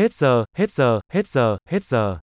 Hết giờ, hết giờ, hết giờ, hết giờ.